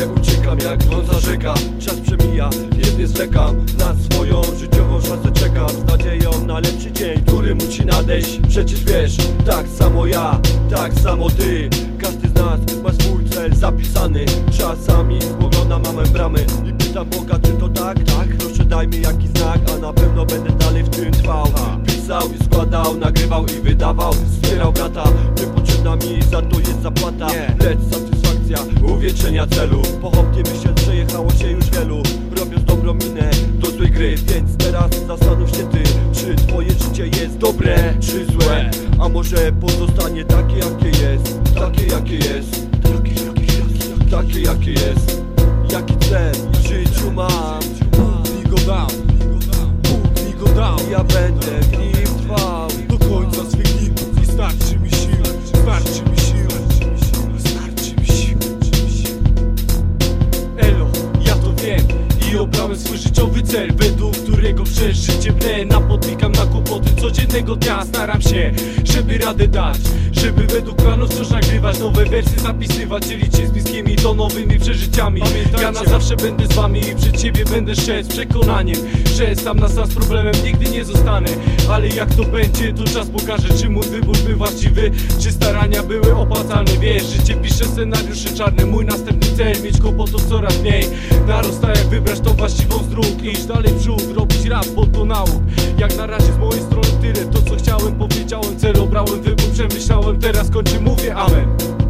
nie uciekam jak wąsa rzeka Czas przemija, jednie zlekam Na swoją życiową szansę czekam. Z nadzieją na lepszy dzień, który musi nadejść. Przecież wiesz, tak samo ja, tak samo ty. Każdy z nas ma swój cel zapisany. Czasami spoglądam mamę bramy. I pytam Boga, czy to tak? Tak, proszę daj mi jakiś znak A na pewno będę dalej w tym trwał. Pisał i składał, nagrywał i wydawał. Wspierał brata, niepotrzebna mi za to jest zapłata. Lecz satysfakcja uwieczenia celu. Pochopnie myślę, przejechało się już wielu. Robiąc dobrą minę do złej gry. Więc teraz zastanów się ty Czy twoje życie jest dobre czy złe? A może pozostanie takie jakie jest? Takie jakie jest. Takie jakie jest. Takie jakie jest. Jaki cel w życiu mam? Mi go Bóg mi go dał Ja będę w nim trwał. Do końca swych dni i starczy mi sił. Starczy mi sił i obrałem swój życiowy cel Według którego przez życie brnę Napotykam na kłopoty codziennego dnia. Staram się, żeby radę dać Żeby według planów wciąż nagrywać Nowe wersje zapisywać Dzielić się z bliskimi to nowymi przeżyciami. Ja na zawsze będę z wami i przed siebie będę szedł Z przekonaniem, że sam na sam z problemem nigdy nie zostanę. Ale jak to będzie, to czas pokaże Czy mój wybór był właściwy, czy starania były opłacalne. Wiesz, życie pisze scenariusze czarne. Mój następny cel, mieć kłopotów coraz mniej Narasta jak wybrać tą właściwą z dróg. Iść dalej przód, robić rap, bo to nauk. Jak na razie z mojej strony tyle. To co chciałem, powiedziałem, cel obrałem Wybór przemyślałem, teraz kończę, mówię amen